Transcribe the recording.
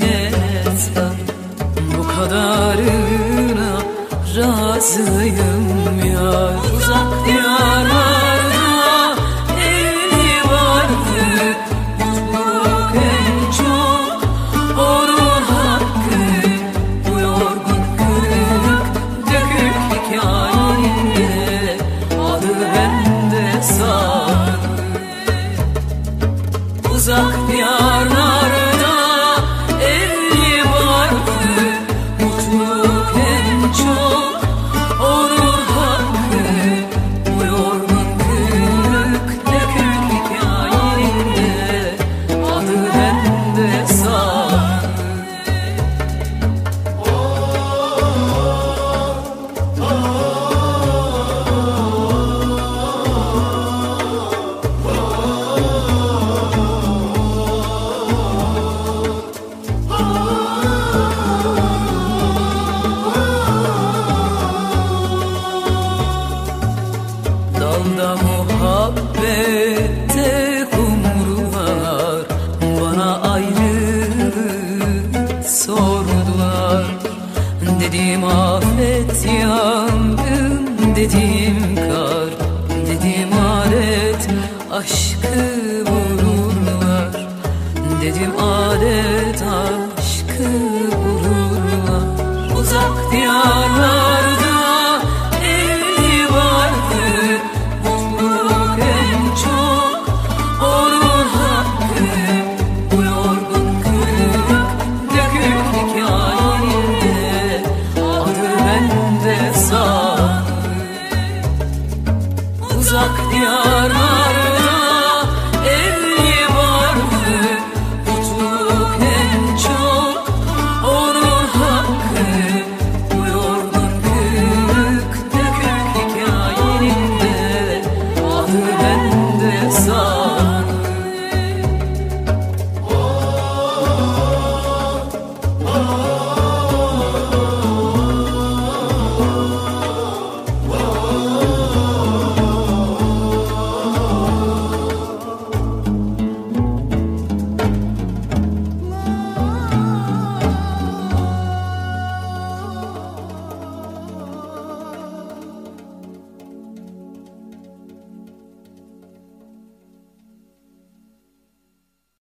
bile sar Bu kadarına razıyım ya. Uzak Dedim afet yangın Dedim kar Dedim adet aşkı vururlar. Dedim adet aşkı diyarlara